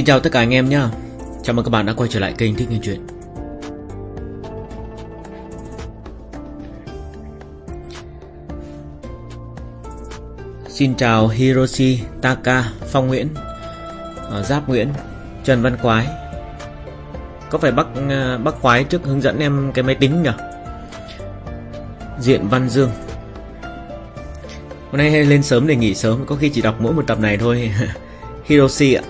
Xin chào tất cả anh em nhé Chào mừng các bạn đã quay trở lại kênh Thích Nghe Chuyện. Xin chào Hiroshi, Taka, Phong Nguyễn ờ, Giáp Nguyễn, Trần Văn Quái. Có phải bác ờ, bác Quái trước hướng dẫn em cái máy tính nhỉ? Diện Văn Dương. Hôm nay lên sớm để nghỉ sớm Có khi chỉ đọc mỗi một tập này thôi. Hiroshi ạ.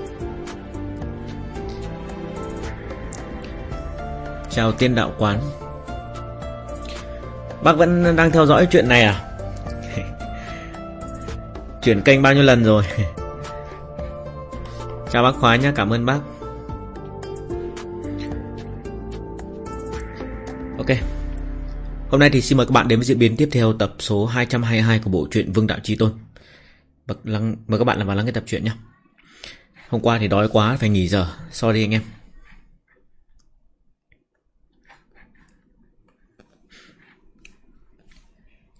Chào tiên đạo quán. Bác vẫn đang theo dõi chuyện này à? Chuyển kênh bao nhiêu lần rồi? Chào bác Khoái nhé Cảm ơn bác. Ok. Hôm nay thì xin mời các bạn đến với diễn biến tiếp theo tập số 222 của bộ truyện Vương Đạo Trí Tôn. Mời các bạn làm vào lắng nghe tập truyện nhé Hôm qua thì đói quá, phải nghỉ giờ. Sorry anh em.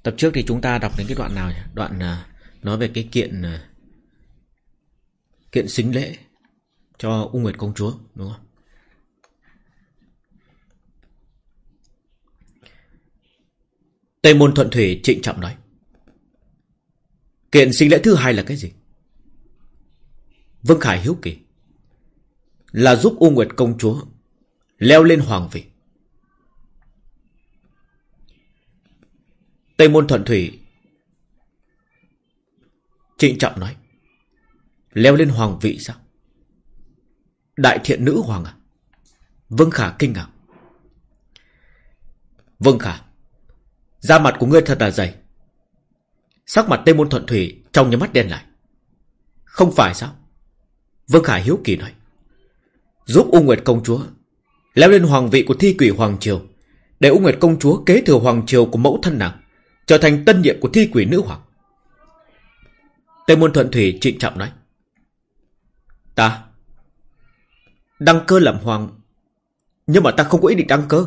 Tập trước thì chúng ta đọc đến cái đoạn nào nhỉ? Đoạn uh, nói về cái kiện uh, kiện xính lễ cho U Nguyệt công chúa đúng không? Tây môn thuận thủy trịnh trọng nói. Kiện sinh lễ thứ hai là cái gì? Vương Khải hiếu kỳ. Là giúp U Nguyệt công chúa leo lên hoàng vị. Tây môn thuận thủy. Trịnh trọng nói, Leo lên hoàng vị sao? Đại thiện nữ hoàng à? Vân Khả kinh ngạc. Vân Khả, Da mặt của ngươi thật là dày. Sắc mặt Tây môn thuận thủy Trong nhắm mắt đen lại. Không phải sao? Vân Khả hiếu kỳ nói, Giúp U Nguyệt công chúa Leo lên hoàng vị của thi quỷ Hoàng Triều, Để U Nguyệt công chúa kế thừa Hoàng Triều của mẫu thân nàng. Trở thành tân nhiệm của thi quỷ nữ hoàng. Tây môn thuận thủy trịnh trọng nói, Ta Đăng cơ làm hoàng, Nhưng mà ta không có ý định đăng cơ.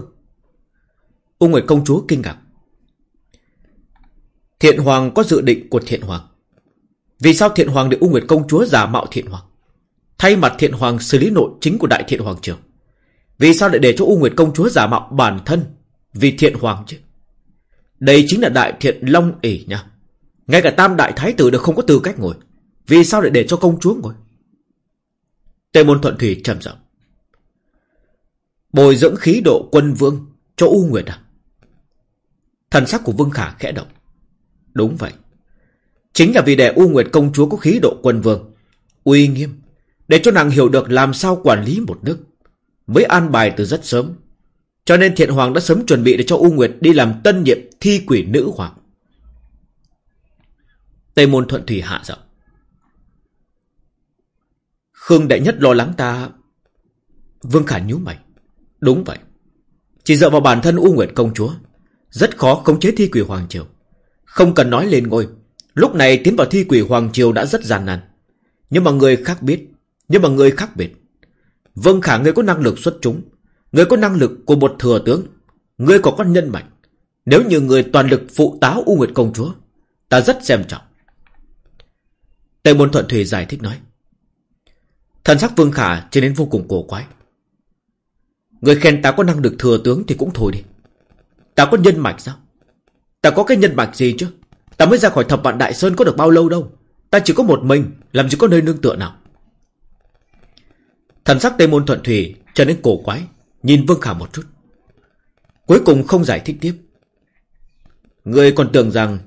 Ung Nguyệt công chúa kinh ngạc, Thiện hoàng có dự định của thiện hoàng. Vì sao thiện hoàng để Ung Nguyệt công chúa giả mạo thiện hoàng, Thay mặt thiện hoàng xử lý nội chính của đại thiện hoàng trưởng Vì sao lại để cho U Nguyệt công chúa giả mạo bản thân Vì thiện hoàng chứ? Đây chính là đại thiện long ỉ nha. Ngay cả tam đại thái tử đều không có tư cách ngồi. Vì sao lại để cho công chúa ngồi? Tề môn thuận thủy trầm giọng. Bồi dưỡng khí độ quân vương cho U Nguyệt à? Thần sắc của Vương Khả khẽ động. Đúng vậy. Chính là vì để U Nguyệt công chúa có khí độ quân vương. Uy nghiêm. Để cho nàng hiểu được làm sao quản lý một nước. Mới an bài từ rất sớm. Cho nên thiện hoàng đã sớm chuẩn bị để cho U Nguyệt đi làm tân nhiệm thi quỷ nữ hoàng. Tây môn thuận thủy hạ giọng. Khương đại nhất lo lắng ta. Vương Khả nhíu mày. Đúng vậy. Chỉ dựa vào bản thân U Nguyệt công chúa. Rất khó khống chế thi quỷ hoàng triều. Không cần nói lên ngôi. Lúc này tiến vào thi quỷ hoàng triều đã rất gian nan. Nhưng mà người khác biết. Nhưng mà người khác biệt. Vương Khả người có năng lực xuất chúng. Người có năng lực của một thừa tướng, Người có con nhân mạnh Nếu như người toàn lực phụ táo U Nguyệt Công Chúa, Ta rất xem trọng. Tề Môn Thuận Thủy giải thích nói, Thần sắc Vương Khả trở nên vô cùng cổ quái. Người khen ta có năng lực thừa tướng Thì cũng thôi đi. Ta có nhân mạch sao? Ta có cái nhân mạch gì chứ? Ta mới ra khỏi thập vạn Đại Sơn có được bao lâu đâu? Ta chỉ có một mình, Làm gì có nơi nương tựa nào? Thần sắc Tây Môn Thuận Thủy trở nên cổ quái. Nhìn Vương Khả một chút. Cuối cùng không giải thích tiếp. Người còn tưởng rằng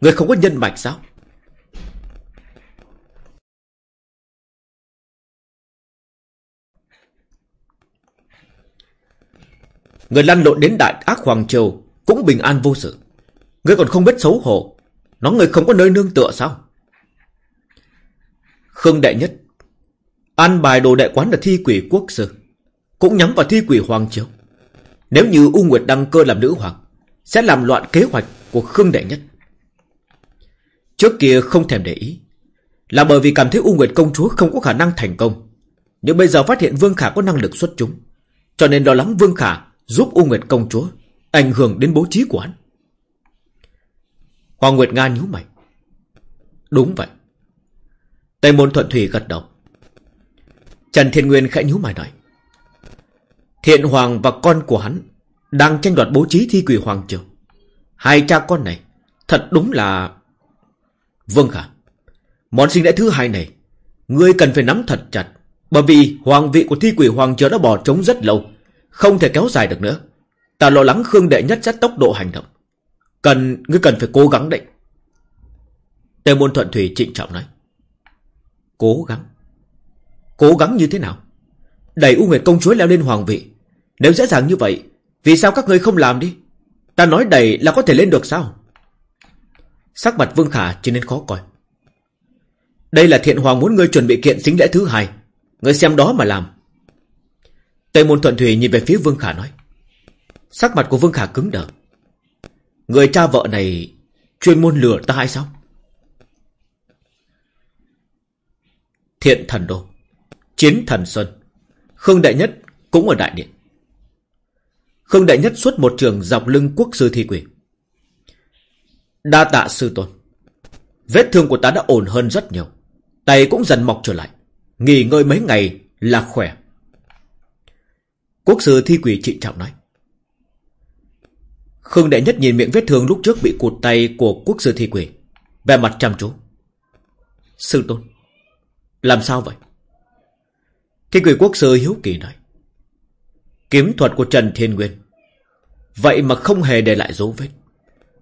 Người không có nhân mạch sao? Người lăn lộn đến đại ác Hoàng Triều Cũng bình an vô sự. Người còn không biết xấu hổ, Nó người không có nơi nương tựa sao? Khương Đại Nhất, An bài đồ đại quán là thi quỷ quốc sư cũng nhắm vào thi quỷ Hoàng Triều. Nếu như U Nguyệt đăng cơ làm nữ hoàng, sẽ làm loạn kế hoạch của Khương Đệ Nhất. Trước kia không thèm để ý, là bởi vì cảm thấy U Nguyệt công chúa không có khả năng thành công. Nhưng bây giờ phát hiện Vương Khả có năng lực xuất chúng, cho nên lo lắng Vương Khả giúp U Nguyệt công chúa, ảnh hưởng đến bố trí của hắn. Hoàng Nguyệt Nga nhíu mày. Đúng vậy. Tây môn thuận thủy gật đầu. Trần Thiên Nguyên khẽ nhíu mày nói. Hiện Hoàng và con của hắn đang tranh đoạt bố trí thi quỷ Hoàng Triều. Hai cha con này thật đúng là... Vâng khả. Món sinh lễ thứ hai này, ngươi cần phải nắm thật chặt. Bởi vì hoàng vị của thi quỷ Hoàng Triều đã bỏ trống rất lâu, không thể kéo dài được nữa. Ta lo lắng Khương Đệ Nhất rất tốc độ hành động. Cần, ngươi cần phải cố gắng đấy. Tề môn thuận thủy trịnh trọng nói. Cố gắng. Cố gắng như thế nào? Đẩy U Nguyệt công chúa leo lên hoàng vị. Nếu dễ dàng như vậy, vì sao các người không làm đi? Ta nói đầy là có thể lên được sao? Sắc mặt Vương Khả trở nên khó coi. Đây là thiện hoàng muốn ngươi chuẩn bị kiện xính lễ thứ hai. Ngươi xem đó mà làm. Tây môn thuận thủy nhìn về phía Vương Khả nói. Sắc mặt của Vương Khả cứng đờ. Người cha vợ này chuyên môn lừa ta hay sao? Thiện thần đô. Chiến thần xuân Khương Đại Nhất cũng ở đại điện. Khương Đại Nhất xuất một trường dọc lưng quốc sư thi quỷ. Đa tạ sư tôn. Vết thương của ta đã ổn hơn rất nhiều. Tay cũng dần mọc trở lại. Nghỉ ngơi mấy ngày là khỏe. Quốc sư thi quỷ trị trọng nói. Khương Đại Nhất nhìn miệng vết thương lúc trước bị cụt tay của quốc sư thi quỷ. Vẻ mặt chăm chú. Sư tôn. Làm sao vậy? Thi quỷ quốc sư hiếu kỳ nói. Kiếm thuật của Trần Thiên Nguyên. Vậy mà không hề để lại dấu vết.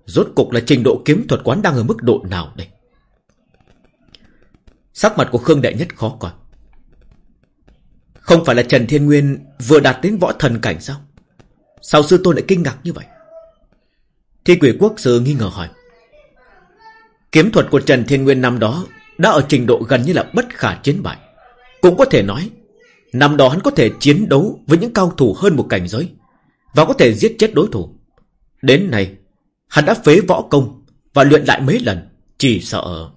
Rốt cục là trình độ kiếm thuật quán đang ở mức độ nào đây? Sắc mặt của Khương đệ Nhất khó coi. Không phải là Trần Thiên Nguyên vừa đạt đến võ thần cảnh sao? Sao sư tôn lại kinh ngạc như vậy? Thi quỷ quốc sư nghi ngờ hỏi. Kiếm thuật của Trần Thiên Nguyên năm đó đã ở trình độ gần như là bất khả chiến bại. Cũng có thể nói, năm đó hắn có thể chiến đấu với những cao thủ hơn một cảnh giới và có thể giết chết đối thủ. Đến nay, hắn đã phế võ công và luyện lại mấy lần, chỉ sợ...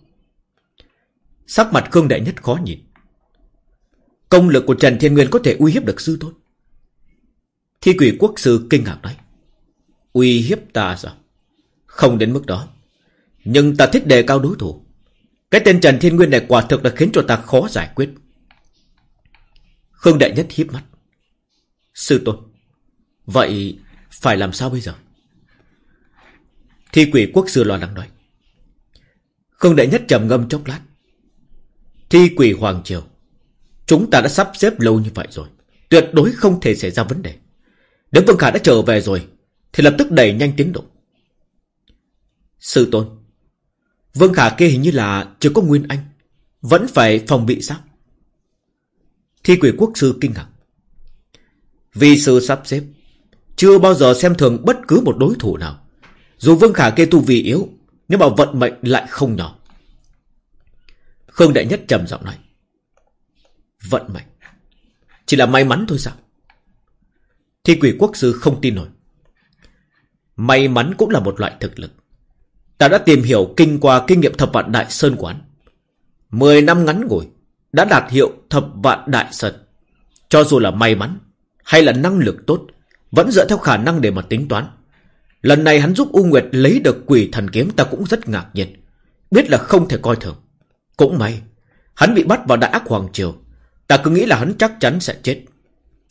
Sắc mặt Khương Đại Nhất khó nhìn. Công lực của Trần Thiên Nguyên có thể uy hiếp được sư tôn. Thi quỷ quốc sư kinh ngạc nói. Uy hiếp ta sao? Không đến mức đó. Nhưng ta thích đề cao đối thủ. Cái tên Trần Thiên Nguyên này quả thực là khiến cho ta khó giải quyết. Khương Đại Nhất hiếp mắt. Sư tôn. Vậy phải làm sao bây giờ? Thi quỷ quốc sư lo lắng nói. Khương Đại Nhất trầm ngâm chốc lát. Thi quỷ Hoàng Triều. Chúng ta đã sắp xếp lâu như vậy rồi. Tuyệt đối không thể xảy ra vấn đề. Nếu Vương Khả đã trở về rồi, thì lập tức đẩy nhanh tiến độ. Sư tôn. Vương Khả kia hình như là chưa có Nguyên Anh. Vẫn phải phòng bị sao? Thi quỷ quốc sư kinh ngạc. Vì sư sắp xếp. Chưa bao giờ xem thường bất cứ một đối thủ nào. Dù Vương Khả kia tu vì yếu, nhưng mà vận mệnh lại không nhỏ. Khương Đại Nhất trầm giọng nói. Vận mệnh. Chỉ là may mắn thôi sao? Thi quỷ quốc sư không tin nổi. May mắn cũng là một loại thực lực. Ta đã tìm hiểu kinh qua kinh nghiệm thập vạn đại sơn quán. Mười năm ngắn ngủi, đã đạt hiệu thập vạn đại sơn. Cho dù là may mắn, hay là năng lực tốt, vẫn dựa theo khả năng để mà tính toán. Lần này hắn giúp U Nguyệt lấy được quỷ thần kiếm ta cũng rất ngạc nhiên. Biết là không thể coi thường. Cũng may, hắn bị bắt vào đại ác hoàng triều. Ta cứ nghĩ là hắn chắc chắn sẽ chết.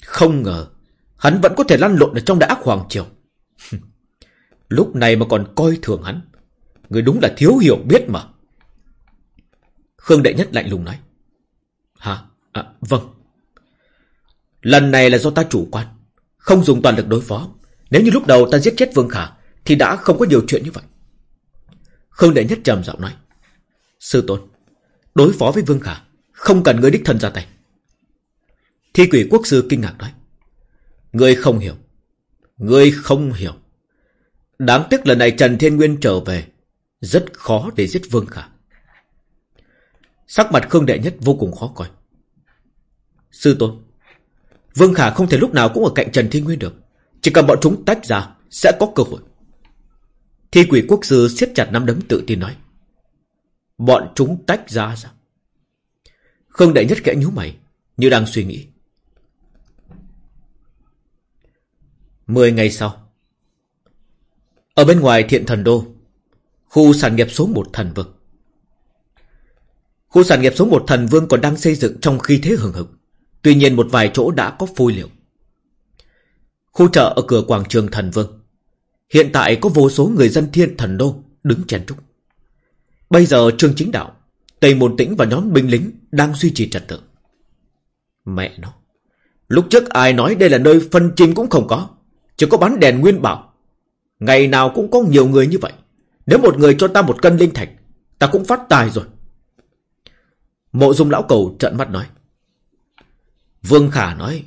Không ngờ, hắn vẫn có thể lăn lộn ở trong đại ác hoàng triều. Lúc này mà còn coi thường hắn. Người đúng là thiếu hiểu biết mà. Khương Đệ Nhất lạnh lùng nói. Hả? À, vâng. Lần này là do ta chủ quan. Không dùng toàn lực đối phó. Nếu như lúc đầu ta giết chết Vương Khả thì đã không có nhiều chuyện như vậy. Khương Đệ Nhất trầm giọng nói. Sư tôn, đối phó với Vương Khả không cần người đích thân ra tay. Thi quỷ quốc sư kinh ngạc nói. Ngươi không hiểu. Ngươi không hiểu. Đáng tiếc lần này Trần Thiên Nguyên trở về rất khó để giết Vương Khả. Sắc mặt Khương Đệ Nhất vô cùng khó coi. Sư Tôn, Vương Khả không thể lúc nào cũng ở cạnh Trần Thiên Nguyên được. Chỉ cần bọn chúng tách ra, sẽ có cơ hội. Thi quỷ quốc sư siết chặt nắm đấm tự tin nói. Bọn chúng tách ra sao? Khương đại Nhất kẽ nhíu mày, như đang suy nghĩ. Mười ngày sau. Ở bên ngoài thiện thần đô, Khu sản nghiệp số một thần vực, Khu sản nghiệp số một thần vương còn đang xây dựng trong khi thế hừng hực Tuy nhiên một vài chỗ đã có phôi liệu. Khu chợ ở cửa quảng trường Thần Vương. Hiện tại có vô số người dân thiên thần đô Đứng chen trúc Bây giờ Trương Chính Đạo, Tây Môn Tĩnh và nhóm binh lính Đang duy trì trật tự. Mẹ nó, Lúc trước ai nói đây là nơi phân chim cũng không có, Chỉ có bắn đèn nguyên bảo. Ngày nào cũng có nhiều người như vậy. Nếu một người cho ta một cân linh thạch, Ta cũng phát tài rồi. Mộ dung lão cầu trợn mắt nói Vương Khả nói,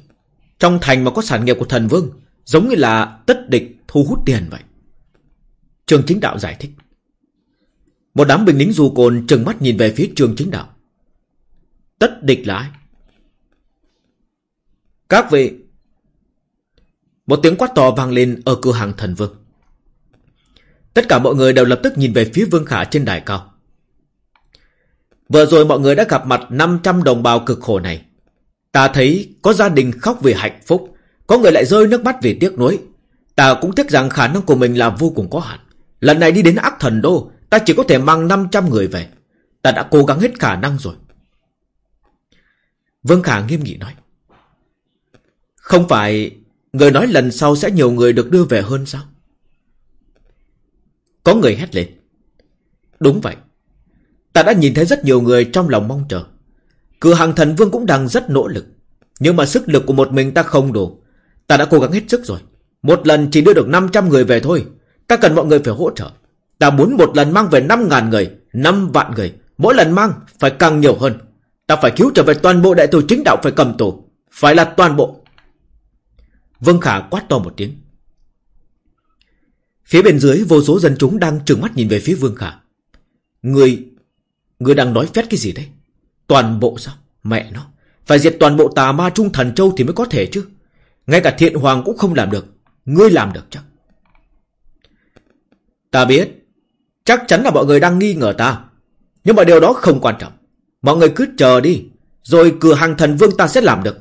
Trong thành mà có sản nghiệp của thần vương, Giống như là tất địch thu hút tiền vậy. Trường chính đạo giải thích. Một đám binh lính du cồn trừng mắt nhìn về phía trường chính đạo. Tất địch là ai? Các vị. Một tiếng quát to vang lên ở cửa hàng thần vương. Tất cả mọi người đều lập tức nhìn về phía Vương Khả trên đài cao. Vừa rồi mọi người đã gặp mặt 500 đồng bào cực khổ này. Ta thấy có gia đình khóc vì hạnh phúc, Có người lại rơi nước mắt vì tiếc nuối. Ta cũng tiếc rằng khả năng của mình là vô cùng có hạn. Lần này đi đến ác thần đô, Ta chỉ có thể mang 500 người về. Ta đã cố gắng hết khả năng rồi. Vương Khả nghiêm nghị nói, Không phải Người nói lần sau sẽ nhiều người được đưa về hơn sao? Có người hét lên, Đúng vậy. Ta đã nhìn thấy rất nhiều người trong lòng mong chờ. Cửa hàng thần vương cũng đang rất nỗ lực. Nhưng mà sức lực của một mình ta không đủ. Ta đã cố gắng hết sức rồi. Một lần chỉ đưa được 500 người về thôi. Ta cần mọi người phải hỗ trợ. Ta muốn một lần mang về 5.000 người 5 vạn người. Mỗi lần mang phải càng nhiều hơn. Ta phải cứu trở về toàn bộ đại tù chính đạo phải cầm tù. Phải là toàn bộ. Vương Khả quát to một tiếng. Phía bên dưới, vô số dân chúng đang trừng mắt nhìn về phía Vương Khả. Người Người đang nói phét cái gì đấy? Toàn bộ sao? Mẹ nó, Phải diệt toàn bộ tà ma trung thần châu thì mới có thể chứ. Ngay cả thiện hoàng cũng không làm được. Ngươi làm được chắc. Ta biết, Chắc chắn là mọi người đang nghi ngờ ta. Nhưng mà điều đó không quan trọng. Mọi người cứ chờ đi, Rồi cửa hàng thần vương ta sẽ làm được.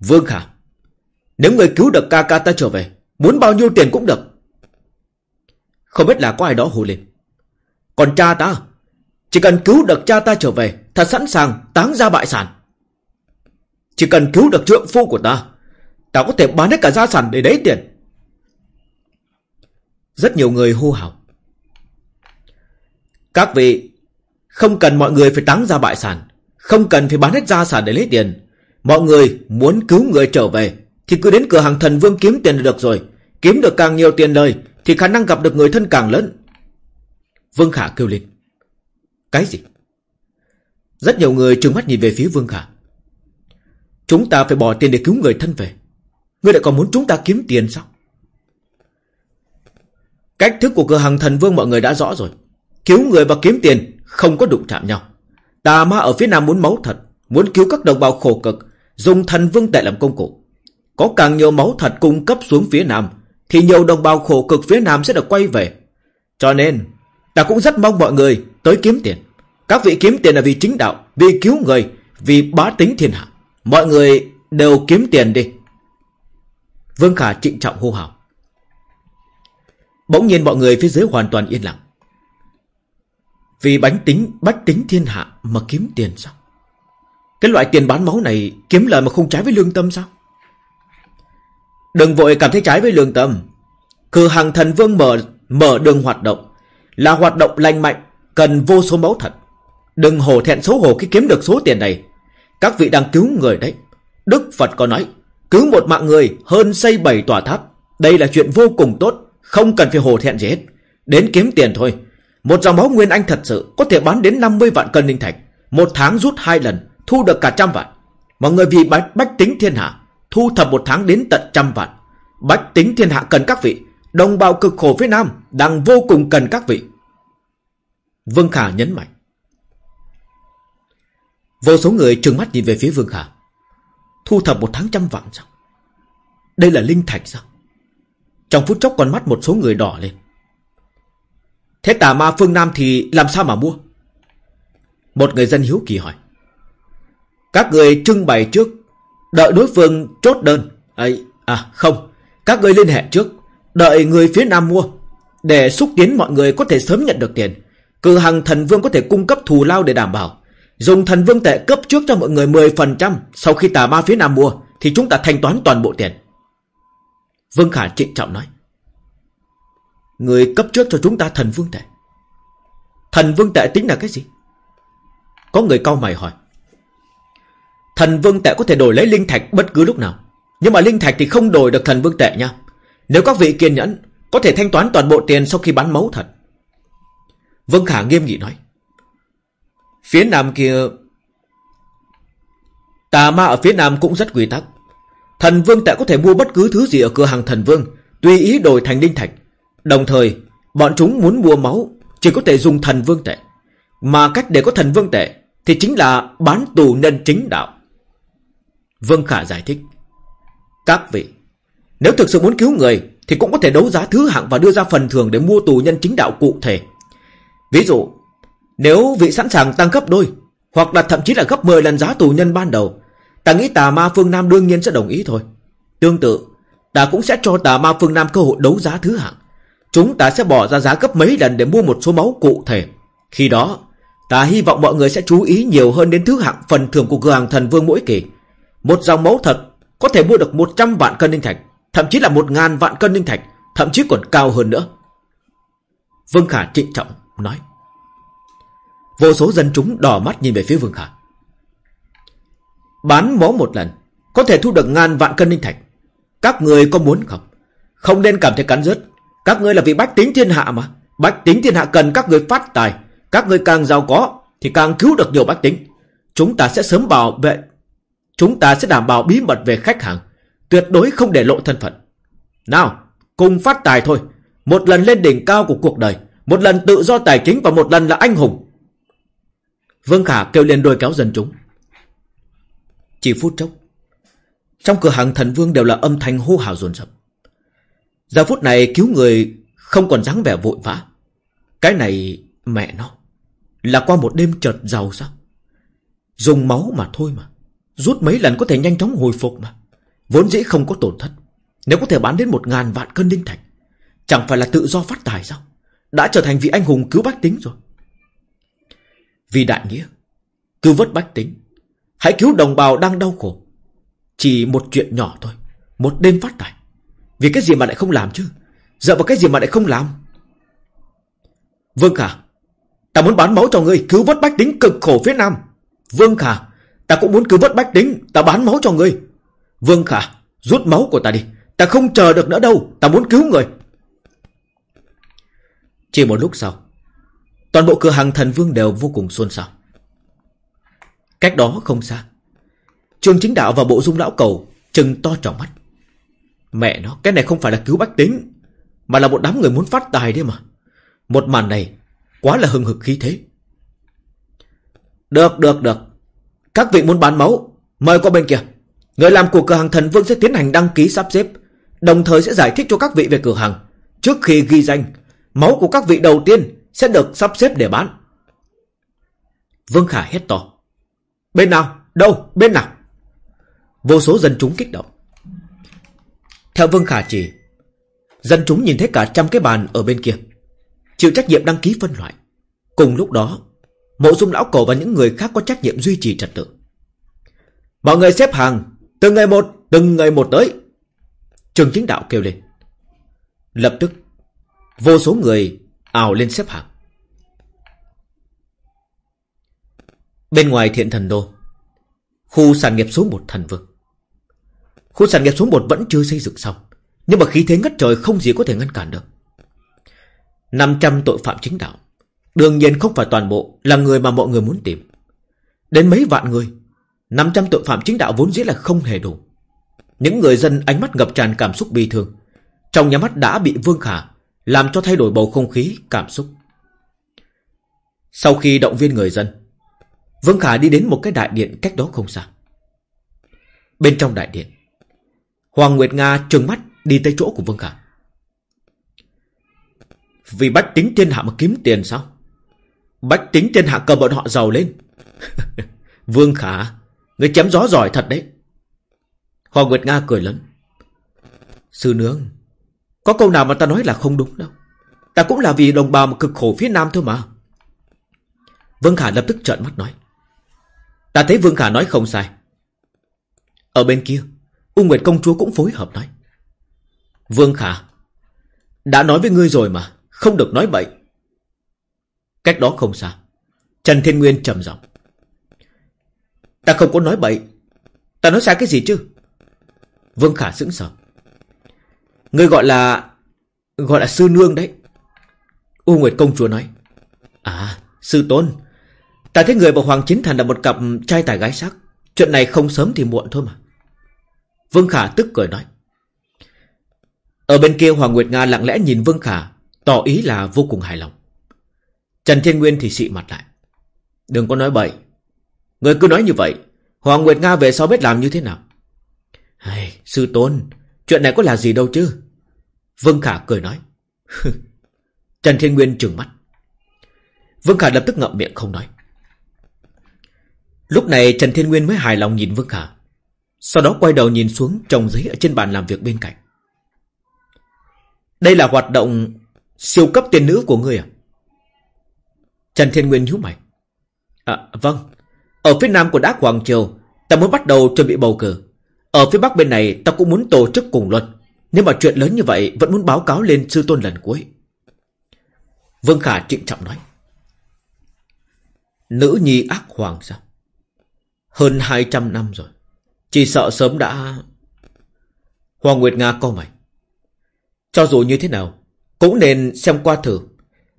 Vương Khả, Nếu người cứu được ca ca ta trở về, Muốn bao nhiêu tiền cũng được. Không biết là có ai đó hù lên. Còn cha ta chỉ cần cứu được cha ta trở về Thật sẵn sàng táng ra bại sản. Chỉ cần cứu được trượng phu của ta Ta có thể bán hết cả gia sản để lấy tiền. Rất nhiều người hô hào. Các vị, Không cần mọi người phải táng ra bại sản, Không cần phải bán hết gia sản để lấy tiền. Mọi người muốn cứu người trở về, Thì cứ đến cửa hàng thần vương kiếm tiền là được rồi. Kiếm được càng nhiều tiền lời, Thì khả năng gặp được người thân càng lớn. Vương Khả kêu lên cái gì? Rất nhiều người trừng mắt nhìn về phía Vương Khả. Chúng ta phải bỏ tiền để cứu người thân về. Ngươi lại còn muốn chúng ta kiếm tiền sao? Cách thức của cửa hàng thần vương mọi người đã rõ rồi. Cứu người và kiếm tiền không có đụng chạm nhau. Tà ma ở phía nam muốn máu thật, muốn cứu các đồng bào khổ cực, dùng thần vương tệ làm công cụ. Có càng nhiều máu thật cung cấp xuống phía nam, thì nhiều đồng bào khổ cực phía nam sẽ được quay về. Cho nên, ta cũng rất mong mọi người tới kiếm tiền. Các vị kiếm tiền là vì chính đạo, vì cứu người, vì bá tính thiên hạ. Mọi người đều kiếm tiền đi. Vương Khả trịnh trọng hô hào. Bỗng nhiên mọi người phía dưới hoàn toàn yên lặng. Vì bánh tính, bách tính thiên hạ mà kiếm tiền sao? Cái loại tiền bán máu này kiếm lời mà không trái với lương tâm sao? Đừng vội cảm thấy trái với lương tâm. Cửa hàng thần vương mở mở đường hoạt động là hoạt động lành mạnh Cần vô số máu thật Đừng hổ thẹn xấu hổ khi kiếm được số tiền này. Các vị đang cứu người đấy. Đức Phật có nói Cứu một mạng người hơn xây bảy tòa tháp. Đây là chuyện vô cùng tốt Không cần phải hổ thẹn gì hết. Đến kiếm tiền thôi. Một dòng máu nguyên anh thật sự Có thể bán đến 50 vạn cân linh thạch. Một tháng rút hai lần Thu được cả trăm vạn. Mọi người vì bách, bách tính thiên hạ Thu thập một tháng đến tận trăm vạn. Bách tính thiên hạ cần các vị Đồng bào cực khổ phía Nam Đang vô cùng cần các vị. Vương Khả nhấn mạnh. Vô số người trừng mắt nhìn về phía Vương Khả. Thu thập một tháng trăm vạn sao? Đây là linh thạch sao? Trong phút chốc con mắt một số người đỏ lên. Thế tà ma phương Nam thì làm sao mà mua? Một người dân hiếu kỳ hỏi. Các người trưng bày trước, đợi đối phương chốt đơn. ấy à không, các người liên hệ trước, đợi người phía Nam mua, để xúc tiến mọi người có thể sớm nhận được tiền. Cửa hàng thần vương có thể cung cấp thù lao để đảm bảo. Dùng thần vương tệ cấp trước cho mọi người 10% Sau khi tà ma phía Nam mua, Thì chúng ta thanh toán toàn bộ tiền. Vương Khả trịnh trọng nói. Người cấp trước cho chúng ta thần vương tệ. Thần vương tệ tính là cái gì? Có người cau mày hỏi. Thần vương tệ có thể đổi lấy linh thạch bất cứ lúc nào, Nhưng mà linh thạch thì không đổi được thần vương tệ nha. Nếu các vị kiên nhẫn, Có thể thanh toán toàn bộ tiền sau khi bán máu thật. Vương Khả nghiêm nghị nói. Phía nam kia, Tà ma ở phía nam cũng rất quy tắc. Thần vương tệ có thể mua bất cứ thứ gì ở cửa hàng thần vương, Tùy ý đổi thành linh thạch. Đồng thời, Bọn chúng muốn mua máu, Chỉ có thể dùng thần vương tệ. Mà cách để có thần vương tệ Thì chính là bán tù nhân chính đạo. Vương Khả giải thích. Các vị, Nếu thực sự muốn cứu người, Thì cũng có thể đấu giá thứ hạng và đưa ra phần thưởng Để mua tù nhân chính đạo cụ thể. Ví dụ nếu vị sẵn sàng tăng gấp đôi, Hoặc là thậm chí là gấp 10 lần giá tù nhân ban đầu, Ta nghĩ tà ma phương Nam đương nhiên sẽ đồng ý thôi. Tương tự, Ta cũng sẽ cho tà ma phương Nam cơ hội đấu giá thứ hạng. Chúng ta sẽ bỏ ra giá gấp mấy lần để mua một số máu cụ thể. Khi đó, Ta hy vọng mọi người sẽ chú ý nhiều hơn đến thứ hạng phần thưởng của cửa hàng thần vương mỗi kỳ. Một dòng máu thật Có thể mua được 100 vạn cân linh thạch, Thậm chí là 1.000 vạn cân linh thạch, Thậm chí còn cao hơn nữa. Vương Khả trịnh trọng nói. Vô số dân chúng đỏ mắt nhìn về phía Vương Khả. Bán máu một lần, Có thể thu được ngàn vạn cân linh thạch. Các người có muốn không? Không nên cảm thấy cắn rứt. Các người là vì bách tính thiên hạ mà. Bách tính thiên hạ cần các người phát tài. Các người càng giàu có, Thì càng cứu được nhiều bách tính. Chúng ta sẽ sớm bảo vệ, Chúng ta sẽ đảm bảo bí mật về khách hàng. Tuyệt đối không để lộ thân phận. Nào, cùng phát tài thôi. Một lần lên đỉnh cao của cuộc đời, Một lần tự do tài chính và một lần là anh hùng. Vương Khả kêu lên đôi kéo dân chúng. Chỉ phút chốc, Trong cửa hàng thần vương đều là âm thanh hô hào dồn dập. Giờ phút này cứu người Không còn dáng vẻ vội vã. Cái này mẹ nó, Là qua một đêm chợt giàu sao? Dùng máu mà thôi mà, Rút mấy lần có thể nhanh chóng hồi phục mà. Vốn dĩ không có tổn thất, Nếu có thể bán đến một ngàn vạn cân đinh thạch, Chẳng phải là tự do phát tài sao? Đã trở thành vị anh hùng cứu bách tính rồi. Vì đại nghĩa, Cứu vớt bách tính, Hãy cứu đồng bào đang đau khổ. Chỉ một chuyện nhỏ thôi, Một đêm phát tài. Vì cái gì mà lại không làm chứ? Dựa vào cái gì mà lại không làm? Vương Khả, Ta muốn bán máu cho ngươi, cứu vớt bách tính cực khổ phía Nam. Vương Khả, Ta cũng muốn cứu vớt bách tính, Ta bán máu cho ngươi. Vương Khả, Rút máu của ta đi, Ta không chờ được nữa đâu, Ta muốn cứu người. Chỉ một lúc sau Toàn bộ cửa hàng thần vương đều vô cùng xôn xao. Cách đó không xa, trường chính đạo và bộ dung lão cầu Trừng to tròng mắt. Mẹ nó, cái này không phải là cứu bách tính, Mà là một đám người muốn phát tài đấy mà. Một màn này Quá là hừng hực khí thế. Được được được. Các vị muốn bán máu, Mời qua bên kia. Người làm của cửa hàng thần vương sẽ tiến hành đăng ký sắp xếp, Đồng thời sẽ giải thích cho các vị về cửa hàng Trước khi ghi danh Máu của các vị đầu tiên. Sẽ được sắp xếp để bán Vương Khả hét to Bên nào? Đâu? Bên nào? Vô số dân chúng kích động. Theo Vương Khả chỉ, dân chúng nhìn thấy cả trăm cái bàn ở bên kia. Chịu trách nhiệm đăng ký phân loại. Cùng lúc đó, mộ dung lão cổ và những người khác có trách nhiệm duy trì trật tự. Mọi người xếp hàng, từng ngày một, từng ngày một tới. Trường chính đạo kêu lên. Lập tức, vô số người ảo lên xếp hàng. Bên ngoài thiện thần đô, Khu sản nghiệp số 1 thần vương. Khu sản nghiệp số 1 vẫn chưa xây dựng xong, Nhưng mà khí thế ngất trời không gì có thể ngăn cản được. 500 tội phạm chính đạo, Đương nhiên không phải toàn bộ Là người mà mọi người muốn tìm. Đến mấy vạn người 500 tội phạm chính đạo vốn dĩ là không hề đủ. Những người dân ánh mắt ngập tràn cảm xúc bi thương, Trong nhà mắt đã bị Vương Khả làm cho thay đổi bầu không khí cảm xúc Sau khi động viên người dân Vương Khả đi đến một cái đại điện cách đó không xa. Bên trong đại điện, Hoàng Nguyệt Nga trừng mắt đi tới chỗ của Vương Khả. Vì bách tính thiên hạ mà kiếm tiền sao? Bách tính thiên hạ cầm bọn họ giàu lên. Vương Khả, người chém gió giỏi thật đấy. Hoàng Nguyệt Nga cười lớn. Sư nương, có câu nào mà ta nói là không đúng đâu. Ta cũng là vì đồng bào mà cực khổ phía Nam thôi mà. Vương Khả lập tức trợn mắt nói. Ta thấy Vương Khả nói không sai. Ở bên kia, U Nguyệt công chúa cũng phối hợp nói. Vương Khả, đã nói với ngươi rồi mà, không được nói bậy. Cách đó không xa. Trần Thiên Nguyên trầm giọng. Ta không có nói bậy. Ta nói sai cái gì chứ? Vương Khả sững sờ. Ngươi gọi là... Gọi là sư nương đấy. U Nguyệt công chúa nói. À, sư tôn. Ta thấy người và Hoàng Chính Thành là một cặp trai tài gái sắc. Chuyện này không sớm thì muộn thôi mà. Vương Khả tức cười nói. Ở bên kia Hoàng Nguyệt Nga lặng lẽ nhìn Vương Khả, tỏ ý là vô cùng hài lòng. Trần Thiên Nguyên thì xị mặt lại. Đừng có nói bậy. Người cứ nói như vậy, Hoàng Nguyệt Nga về sau biết làm như thế nào? Hay, sư tôn, chuyện này có là gì đâu chứ? Vương Khả cười nói. Trần Thiên Nguyên trừng mắt. Vương Khả lập tức ngậm miệng không nói. Lúc này Trần Thiên Nguyên mới hài lòng nhìn Vương Khả. Sau đó quay đầu nhìn xuống trồng giấy ở trên bàn làm việc bên cạnh. Đây là hoạt động siêu cấp tiền nữ của ngươi à? Trần Thiên Nguyên nhíu mày. À, vâng. Ở phía nam của Đác Hoàng Triều, ta muốn bắt đầu chuẩn bị bầu cử. Ở phía bắc bên này, ta cũng muốn tổ chức cùng luật. Nhưng mà chuyện lớn như vậy vẫn muốn báo cáo lên sư tôn lần cuối. Vương Khả trịnh trọng nói. Nữ nhi ác hoàng sao? Hơn 200 năm rồi. Chỉ sợ sớm đã... Hoàng Nguyệt Nga co mày. Cho dù như thế nào, cũng nên xem qua thử.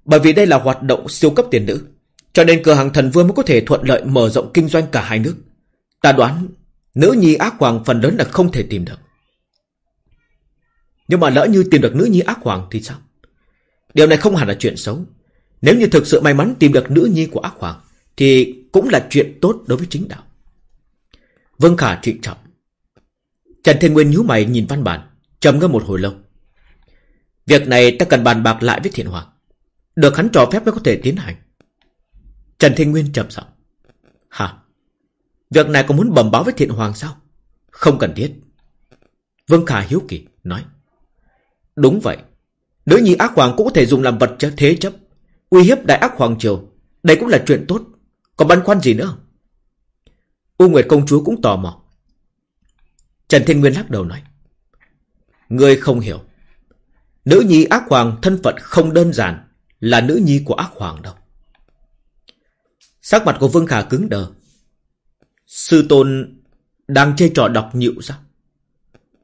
Bởi vì đây là hoạt động siêu cấp tiền nữ. Cho nên cửa hàng thần vương mới có thể thuận lợi mở rộng kinh doanh cả hai nước. Ta đoán, nữ nhi ác hoàng phần lớn là không thể tìm được. Nhưng mà lỡ như tìm được nữ nhi ác hoàng thì sao? Điều này không hẳn là chuyện xấu. Nếu như thực sự may mắn tìm được nữ nhi của ác hoàng, thì cũng là chuyện tốt đối với chính đạo. Vương Khả trịnh trọng. Trần Thiên Nguyên nhíu mày nhìn văn bản, trầm ngâm một hồi lâu. Việc này ta cần bàn bạc lại với Thiện Hoàng. Được hắn cho phép mới có thể tiến hành. Trần Thiên Nguyên trầm giọng. Hả? Việc này có muốn bẩm báo với Thiện Hoàng sao? Không cần thiết. Vương Khả hiếu kỳ, nói. Đúng vậy. Nữ nhi ác hoàng cũng có thể dùng làm vật chất, thế chấp. Uy hiếp đại ác hoàng triều. Đây cũng là chuyện tốt. Còn băn khoăn gì nữa U Nguyệt công chúa cũng tò mò. Trần Thiên Nguyên lắc đầu nói. Ngươi không hiểu. Nữ nhi ác hoàng thân phận không đơn giản là nữ nhi của ác hoàng đâu. Sắc mặt của Vương Khả cứng đờ. Sư tôn đang chơi trò đọc nhịu sao?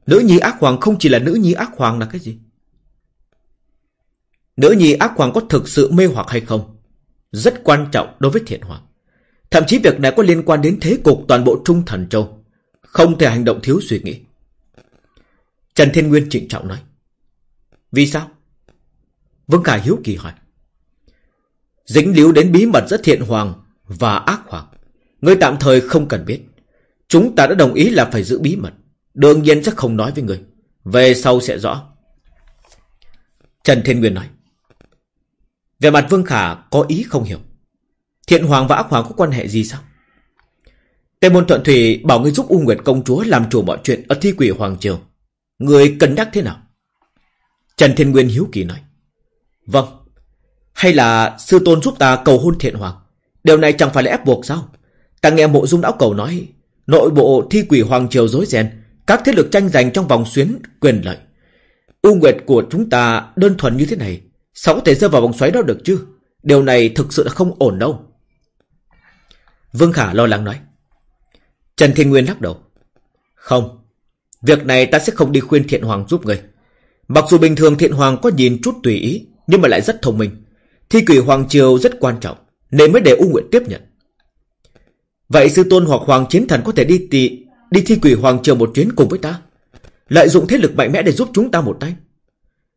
Nữ nhi ác hoàng không chỉ là nữ nhi ác hoàng là cái gì? Nữ nhi ác hoàng có thực sự mê hoặc hay không? Rất quan trọng đối với thiện hoàng. Thậm chí việc này có liên quan đến thế cục toàn bộ Trung Thần Châu. Không thể hành động thiếu suy nghĩ. Trần Thiên Nguyên trịnh trọng nói. Vì sao? Vương Khải hiếu kỳ hỏi. Dính líu đến bí mật giữa thiện hoàng và ác hoàng. Ngươi tạm thời không cần biết. Chúng ta đã đồng ý là phải giữ bí mật. Đương nhiên sẽ không nói với người. Về sau sẽ rõ. Trần Thiên Nguyên nói. Về mặt Vương Khả có ý không hiểu. Thiện Hoàng và Ác Hoàng có quan hệ gì sao? Tề môn thuận thủy bảo ngươi giúp U Nguyệt công chúa làm chủ mọi chuyện ở thi quỷ Hoàng Triều. Người cân nhắc thế nào? Trần Thiên Nguyên hiếu kỳ nói. Vâng. Hay là sư tôn giúp ta cầu hôn Thiện Hoàng? Điều này chẳng phải là ép buộc sao? Ta nghe mộ dung lão cầu nói, nội bộ thi quỷ Hoàng Triều rối ren, các thế lực tranh giành trong vòng xuyến quyền lợi. U Nguyệt của chúng ta đơn thuần như thế này, sao có thể rơi vào vòng xoáy đó được chứ? Điều này thực sự là không ổn đâu. Vương Khả lo lắng nói. Trần Thiên Nguyên lắc đầu. Không, việc này ta sẽ không đi khuyên Thiện Hoàng giúp người. Mặc dù bình thường Thiện Hoàng có nhìn chút tùy ý, nhưng mà lại rất thông minh. Thi quỷ Hoàng Triều rất quan trọng, nên mới để U Nguyện tiếp nhận. Vậy sư tôn hoặc Hoàng Chiến Thần có thể đi tị, đi thi quỷ Hoàng Triều một chuyến cùng với ta. Lợi dụng thế lực mạnh mẽ để giúp chúng ta một tay.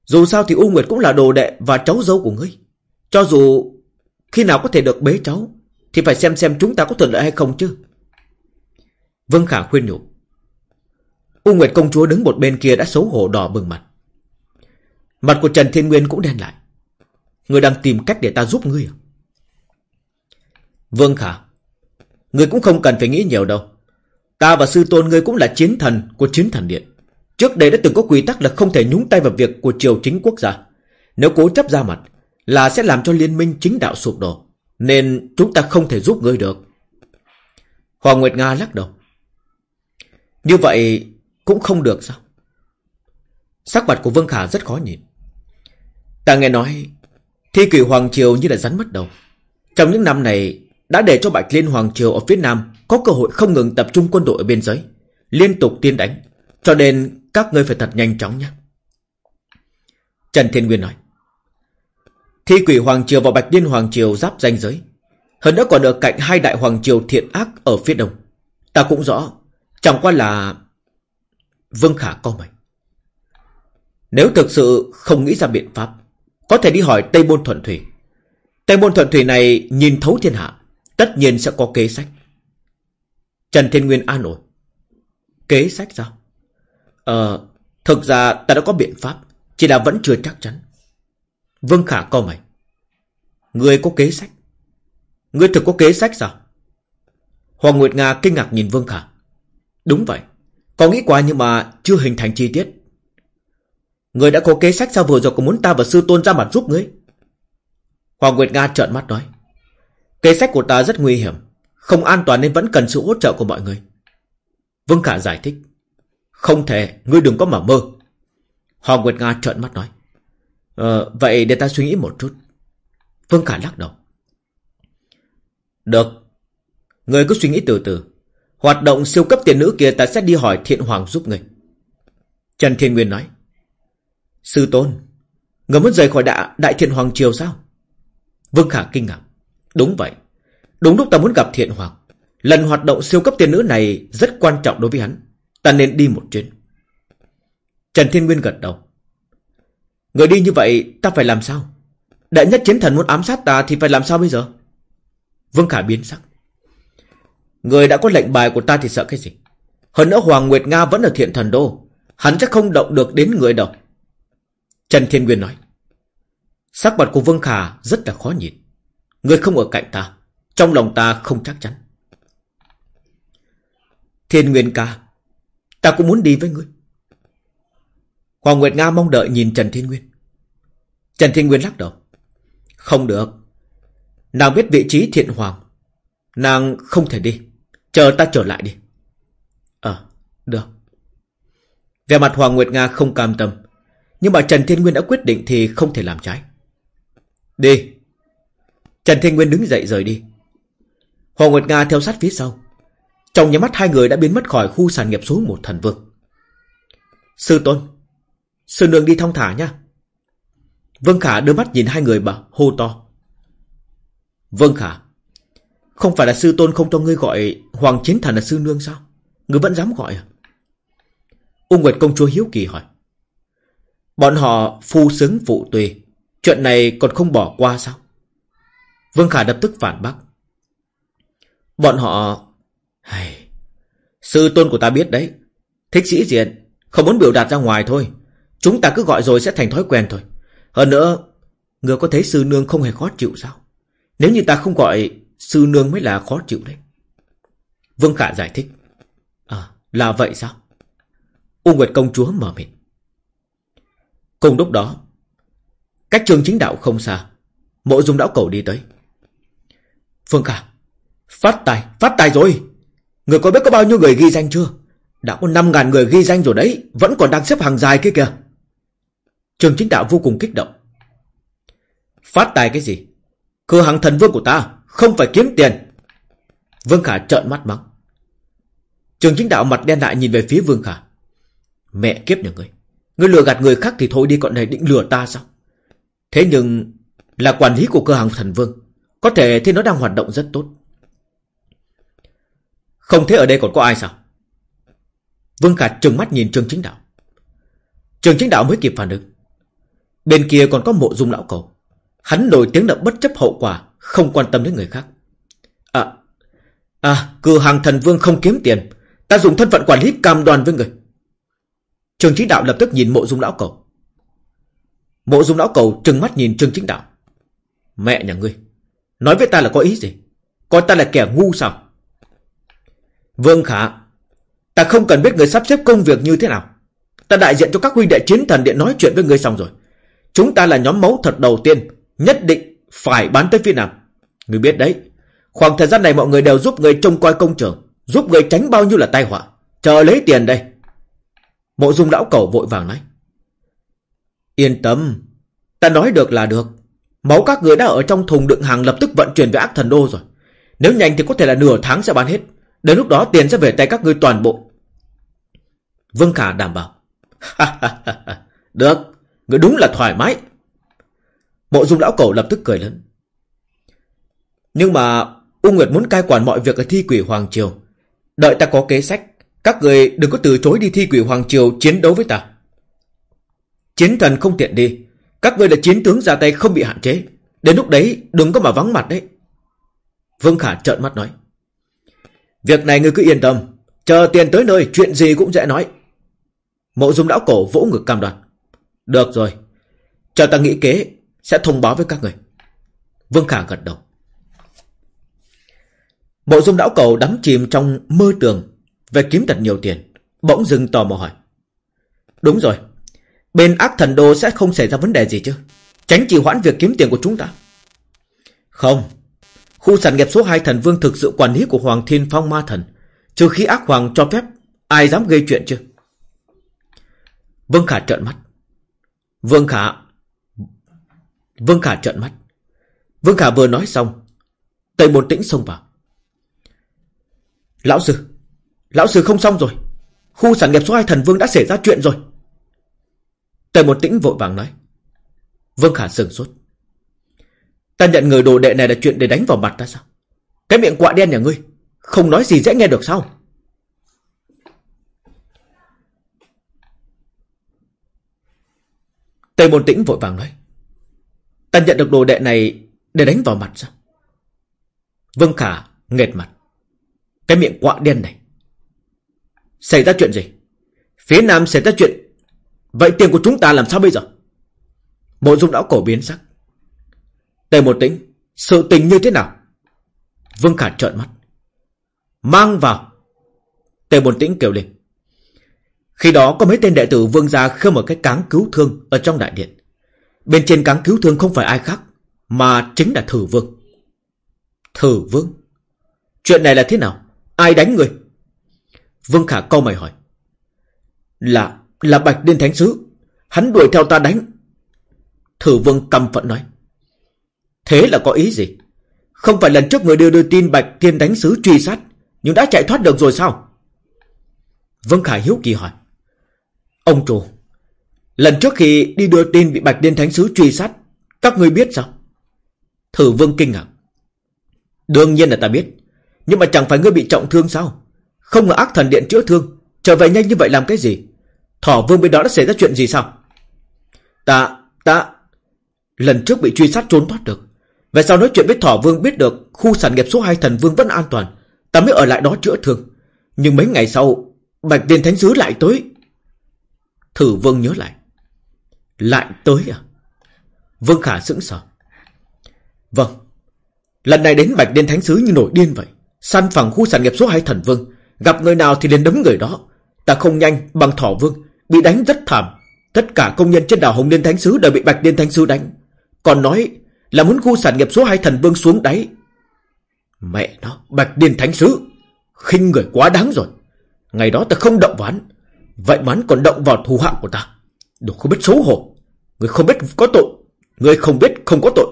Dù sao thì U Nguyệt cũng là đồ đệ và cháu dâu của ngươi. Cho dù khi nào có thể được bế cháu, thì phải xem xem chúng ta có thuận lợi hay không chứ Vương Khả khuyên nhủ U Nguyệt công chúa đứng một bên kia đã xấu hổ đỏ bừng mặt Mặt của Trần Thiên Nguyên cũng đen lại Người đang tìm cách để ta giúp ngươi à Vương Khả Ngươi cũng không cần phải nghĩ nhiều đâu Ta và sư tôn ngươi cũng là chiến thần của chiến thần điện Trước đây đã từng có quy tắc là không thể nhúng tay vào việc của triều chính quốc gia Nếu cố chấp ra mặt, Là sẽ làm cho liên minh chính đạo sụp đổ, nên chúng ta không thể giúp ngươi được. Hoàng Nguyệt Nga lắc đầu. Như vậy cũng không được sao? Sắc mặt của Vương Khả rất khó nhìn. Ta nghe nói Thi cử Hoàng Triều như là rắn mất đầu. Trong những năm này đã để cho Bạch Liên Hoàng Triều ở phía Nam có cơ hội không ngừng tập trung quân đội ở biên giới, liên tục tiên đánh. Cho nên các ngươi phải thật nhanh chóng nhé. Trần Thiên Nguyên nói. Thi quỷ Hoàng Triều và Bạch Liên Hoàng Triều giáp danh giới. Hơn nữa còn ở cạnh hai đại Hoàng Triều thiện ác ở phía đông. Ta cũng rõ. Chẳng qua là... Vương Khả co mày. Nếu thực sự không nghĩ ra biện pháp, có thể đi hỏi Tây Môn Thuận Thủy. Tây Môn Thuận Thủy này nhìn thấu thiên hạ, tất nhiên sẽ có kế sách. Trần Thiên Nguyên an ủi. Kế sách sao? Ờ, thực ra ta đã có biện pháp, chỉ là vẫn chưa chắc chắn. Vương Khả co mày. Người có kế sách? Người thực có kế sách sao? Hoàng Nguyệt Nga kinh ngạc nhìn Vương Khả. Đúng vậy. Có nghĩ qua nhưng mà chưa hình thành chi tiết. Người đã có kế sách sao vừa rồi còn muốn ta và sư tôn ra mặt giúp ngươi? Hoàng Nguyệt Nga trợn mắt nói. Kế sách của ta rất nguy hiểm. Không an toàn nên vẫn cần sự hỗ trợ của mọi người. Vương Khả giải thích. Không thể, ngươi đừng có mà mơ. Hoàng Nguyệt Nga trợn mắt nói. Ờ, vậy để ta suy nghĩ một chút. Vương Khả lắc đầu. Được. Ngươi cứ suy nghĩ từ từ. Hoạt động siêu cấp tiền nữ kia ta sẽ đi hỏi thiện hoàng giúp ngươi. Trần Thiên Nguyên nói. Sư tôn, người muốn rời khỏi đại, đại thiện hoàng triều sao? Vương Khả kinh ngạc. Đúng vậy. Đúng lúc ta muốn gặp thiện hoàng. Lần hoạt động siêu cấp tiên nữ này rất quan trọng đối với hắn. Ta nên đi một chuyến. Trần Thiên Nguyên gật đầu. Người đi như vậy, ta phải làm sao? Đại nhất chiến thần muốn ám sát ta thì phải làm sao bây giờ? Vương Khả biến sắc. Người đã có lệnh bài của ta thì sợ cái gì? Hơn nữa Hoàng Nguyệt Nga vẫn ở thiện thần đô. Hắn chắc không động được đến người đâu. Trần Thiên Nguyên nói. Sắc mặt của Vương Khả rất là khó nhìn. Người không ở cạnh ta. Trong lòng ta không chắc chắn. Thiên Nguyên ca. Ta cũng muốn đi với ngươi. Hoàng Nguyệt Nga mong đợi nhìn Trần Thiên Nguyên. Trần Thiên Nguyên lắc đầu. Không được. Nàng biết vị trí thiện hoàng. Nàng không thể đi. Chờ ta trở lại đi. Ờ, được. Về mặt Hoàng Nguyệt Nga không cam tâm. Nhưng mà Trần Thiên Nguyên đã quyết định thì không thể làm trái. Đi. Trần Thiên Nguyên đứng dậy rời đi. Hoàng Nguyệt Nga theo sát phía sau. Trong nhà mắt hai người đã biến mất khỏi khu sản nghiệp số một thần vương. Sư Tôn. Sư Nương đi thong thả nha. Vương Khả đưa mắt nhìn hai người bà hô to. Vương Khả. Không phải là sư tôn không cho ngươi gọi Hoàng Chiến Thần là sư nương sao? Ngươi vẫn dám gọi à? Ung Nguyệt công chúa hiếu kỳ hỏi. Bọn họ phu xứng phụ tùy. Chuyện này còn không bỏ qua sao? Vương Khả lập tức phản bác. Bọn họ... Hay... Sư tôn của ta biết đấy. Thích sĩ diện. Không muốn biểu đạt ra ngoài thôi. Chúng ta cứ gọi rồi sẽ thành thói quen thôi. Hơn nữa... Người có thấy sư nương không hề khó chịu sao? Nếu như ta không gọi sư nương mới là khó chịu đấy. Vương Khả giải thích. À, là vậy sao? U Nguyệt công chúa mở miệng. Cùng lúc đó, cách trường chính đạo không xa, mộ dung đảo cầu đi tới. Phương Khả, phát tài, phát tài rồi. Người có biết có bao nhiêu người ghi danh chưa? Đã có 5.000 người ghi danh rồi đấy, vẫn còn đang xếp hàng dài kia kìa. Trường chính đạo vô cùng kích động. Phát tài cái gì? Cửa hàng thần vương của ta không phải kiếm tiền. Vương Khả trợn mắt mắng. Trường chính đạo mặt đen lại nhìn về phía Vương Khả. Mẹ kiếp nhà ngươi. Ngươi lừa gạt người khác thì thôi đi còn này định lừa ta sao? Thế nhưng là quản lý của cửa hàng thần vương. Có thể thì nó đang hoạt động rất tốt. Không thế ở đây còn có ai sao? Vương Khả trừng mắt nhìn Trường Chính Đạo. Trường Chính Đạo mới kịp phản ứng. Bên kia còn có mộ dung lão cầu. Hắn nổi tiếng là bất chấp hậu quả, không quan tâm đến người khác. À, à, cửa hàng thần vương không kiếm tiền. Ta dùng thân phận quản lý cam đoàn với người. Trường chính đạo lập tức nhìn mộ dung lão cầu. Mộ dung lão cầu trừng mắt nhìn trương chính đạo. Mẹ nhà ngươi, nói với ta là có ý gì? Coi ta là kẻ ngu sao? Vương Khả, ta không cần biết người sắp xếp công việc như thế nào. Ta đại diện cho các huynh đệ chiến thần điện nói chuyện với người xong rồi. Chúng ta là nhóm máu thật đầu tiên Nhất định phải bán tới phía Nam Người biết đấy Khoảng thời gian này mọi người đều giúp người trông coi công trường Giúp người tránh bao nhiêu là tai họa Chờ lấy tiền đây Mộ dung lão cầu vội vàng nói Yên tâm Ta nói được là được Máu các người đã ở trong thùng đựng hàng lập tức vận chuyển về ác thần đô rồi. Nếu nhanh thì có thể là nửa tháng sẽ bán hết. Đến lúc đó tiền sẽ về tay các ngươi toàn bộ. Vương Khả đảm bảo. Được, Người đúng là thoải mái. Mộ dung lão cổ lập tức cười lớn. Nhưng mà U Nguyệt muốn cai quản mọi việc ở thi quỷ Hoàng Triều. Đợi ta có kế sách, Các người đừng có từ chối đi thi quỷ Hoàng Triều chiến đấu với ta. Chiến thần không tiện đi. Các người là chiến tướng ra tay không bị hạn chế. Đến lúc đấy, đừng có mà vắng mặt đấy. Vương Khả trợn mắt nói. Việc này ngươi cứ yên tâm. Chờ tiền tới nơi, chuyện gì cũng dễ nói. Mộ dung lão cổ vỗ ngực cam đoan. Được rồi. Chờ ta nghĩ kế, Sẽ thông báo với các người Vương Khả gật đầu. Mộ dung lão cầu đắm chìm trong mơ tường Về kiếm thật nhiều tiền, Bỗng dưng tò mò hỏi. Đúng rồi Bên ác thần đô sẽ không xảy ra vấn đề gì chứ? Tránh trì hoãn việc kiếm tiền của chúng ta. Không. Khu sản nghiệp số 2 thần vương thực sự quản lý của Hoàng Thiên Phong Ma Thần. Trừ khi ác hoàng cho phép, Ai dám gây chuyện chứ? Vương Khả trợn mắt. Vương Khả Vương Khả trợn mắt. Vương Khả vừa nói xong, Tây Môn Tĩnh xông vào. Lão sư Lão sư không xong rồi. Khu sản nghiệp số 2 thần vương đã xảy ra chuyện rồi tề một Tĩnh vội vàng nói. Vương Khả sừng sốt. Ta nhận người đồ đệ này là chuyện để đánh vào mặt ta sao? Cái miệng quạ đen nhà ngươi, Không nói gì dễ nghe được sao? Tề Môn Tĩnh vội vàng nói. Ta nhận được đồ đệ này Để đánh vào mặt sao? Vương Khả nghệt mặt. Cái miệng quạ đen này. Xảy ra chuyện gì? Phía Nam xảy ra chuyện Vậy tiền của chúng ta làm sao bây giờ? Mộ dung lão cổ biến sắc. Tề một tĩnh, Sự tình như thế nào? Vương Khả trợn mắt. Mang vào. Tề một tĩnh kêu lên. Khi đó có mấy tên đệ tử vương gia khơi một cái cáng cứu thương Ở trong đại điện. Bên trên cáng cứu thương không phải ai khác, Mà chính là thử vương. Thử vương? Chuyện này là thế nào? Ai đánh người? Vương Khả câu mày hỏi. Là là Bạch Điên Thánh Sứ. Hắn đuổi theo ta đánh. Thử vương căm phận nói. Thế là có ý gì? Không phải lần trước người đưa đưa tin Bạch Thiên Thánh Sứ truy sát, Nhưng đã chạy thoát được rồi sao? Vương Khải hiếu kỳ hỏi. Ông chủ, Lần trước khi đi đưa tin bị Bạch Điên Thánh Sứ truy sát, Các người biết sao? Thử vương kinh ngạc. Đương nhiên là ta biết, Nhưng mà chẳng phải ngươi bị trọng thương sao? Không ngờ ác thần điện chữa thương, Trở về nhanh như vậy làm cái gì? Thỏ vương bên đó đã xảy ra chuyện gì sao? Ta, ta Lần trước bị truy sát trốn thoát được. Về sau nói chuyện với Thỏ Vương biết được Khu sản nghiệp số 2 thần Vương vẫn an toàn. Ta mới ở lại đó chữa thương. Nhưng mấy ngày sau Bạch Tiên Thánh Sứ lại tới. Thử Vương nhớ lại. Lại tới à? Vương Khả sững sờ. Vâng. Lần này đến Bạch Điền Thánh Sứ như nổi điên vậy. Săn phẳng khu sản nghiệp số 2 thần vương. Gặp người nào thì liền đấm người đó. Ta không nhanh bằng thỏ vương. Bị đánh rất thảm. Tất cả công nhân trên đảo Hồng Liên Thánh Sứ đều bị Bạch Liên Thánh Sứ đánh. Còn nói là muốn khu sản nghiệp số 2 thần vương xuống đáy. Mẹ nó, Bạch Liên Thánh Sứ, khinh người quá đáng rồi. Ngày đó ta không động ván, Vậy mà còn động vào thù hạng của ta. Đồ không biết xấu hổ, Người không biết có tội, Người không biết không có tội.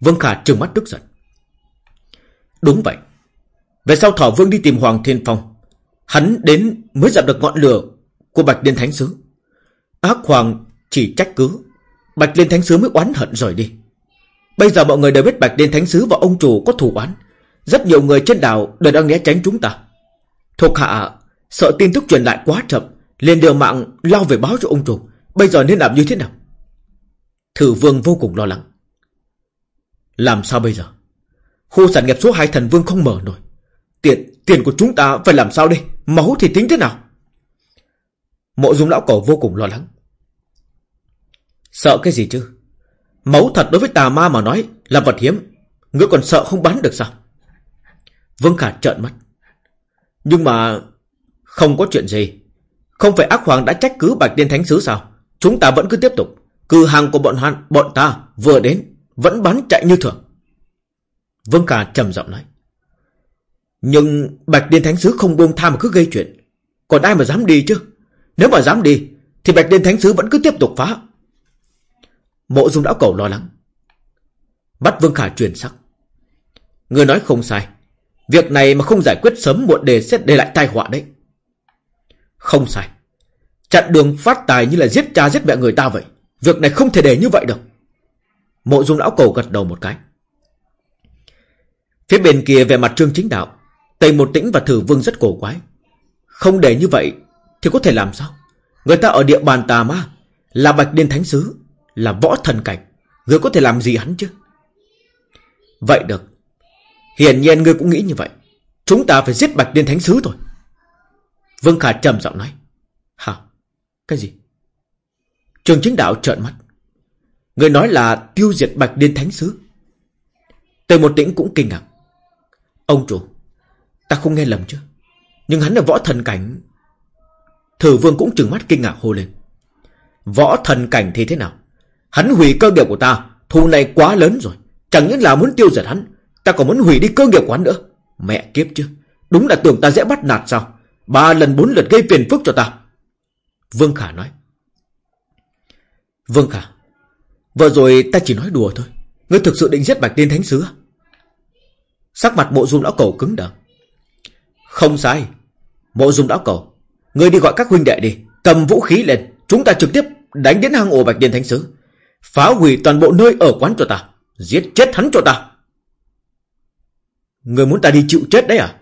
Vương Khả trừng mắt tức giận. Đúng vậy, Về sau Thỏ Vương đi tìm Hoàng Thiên Phong, Hắn đến mới dập được ngọn lửa của Bạch liên Thánh Sứ. Ác Hoàng chỉ trách cứ. Bạch Liên Thánh Sứ mới oán hận rồi đi. Bây giờ mọi người đều biết Bạch Liên Thánh Sứ và ông chủ có thù oán. Rất nhiều người trên đảo đều đang né tránh chúng ta. Thuộc hạ, Sợ tin tức truyền lại quá chậm, liền điều mạng lao về báo cho ông chủ. Bây giờ nên làm như thế nào? Thử vương vô cùng lo lắng. Làm sao bây giờ? Khu sản nghiệp số 2 thần vương không mở nổi. Tiền tiền của chúng ta phải làm sao đây? Máu thì tính thế nào? Mộ dung lão cổ vô cùng lo lắng. Sợ cái gì chứ? Máu thật đối với tà ma mà nói Là vật hiếm. Ngươi còn sợ không bán được sao? Vương Khả trợn mắt. Nhưng mà Không có chuyện gì. Không phải ác hoàng đã trách cứ Bạch Liên Thánh Sứ sao? Chúng ta vẫn cứ tiếp tục. Cư hàng của bọn hắn, bọn ta vừa đến Vẫn bán chạy như thường. Vương Khả trầm giọng nói. Nhưng Bạch Điên Thánh Sứ không buông tha mà cứ gây chuyện. Còn ai mà dám đi chứ? Nếu mà dám đi, Thì Bạch liên Thánh Sứ vẫn cứ tiếp tục phá. Mộ dung lão cầu lo lắng. Bắt Vương Khả truyền sắc. Người nói không sai. Việc này mà không giải quyết sớm muộn đề sẽ để lại tai họa đấy. Không sai. Chặn đường phát tài như là giết cha giết mẹ người ta vậy. Việc này không thể để như vậy được. Mộ dung lão cầu gật đầu một cái. Phía bên kia về mặt trương chính đạo, Tây một tĩnh và thử vương rất cổ quái. Không để như vậy thì có thể làm sao? Người ta ở địa bàn tà ma Là bạch điên thánh sứ, Là võ thần cảnh. Người có thể làm gì hắn chứ? Vậy được. Hiển nhiên ngươi cũng nghĩ như vậy. Chúng ta phải giết bạch điên thánh sứ thôi. Vương Khả trầm giọng nói. Hả? Cái gì? Trường chính đạo trợn mắt. Người nói là tiêu diệt bạch điên thánh sứ. Tề một tĩnh cũng kinh ngạc. Ông chủ, Ta không nghe lầm chứ? Nhưng hắn là võ thần cảnh Thử vương cũng trừng mắt kinh ngạc hô lên. Võ thần cảnh thì thế nào? Hắn hủy cơ nghiệp của ta, Thù này quá lớn rồi. Chẳng những là muốn tiêu diệt hắn, Ta còn muốn hủy đi cơ nghiệp của hắn nữa. Mẹ kiếp chứ, Đúng là tưởng ta dễ bắt nạt sao? Ba lần bốn lượt gây phiền phức cho ta. Vương Khả nói. Vương Khả, Vừa rồi ta chỉ nói đùa thôi. Ngươi thực sự định giết Bạch Tiên Thánh Sứ à? Sắc mặt mộ dung lão cầu cứng đờ. Không sai, Mộ dung lão cầu Ngươi đi gọi các huynh đệ đi. Cầm vũ khí lên. Chúng ta trực tiếp đánh đến hang ổ Bạch Tiên Thánh Sứ. Phá hủy toàn bộ nơi ở quán cho ta. Giết chết hắn cho ta. Người muốn ta đi chịu chết đấy à?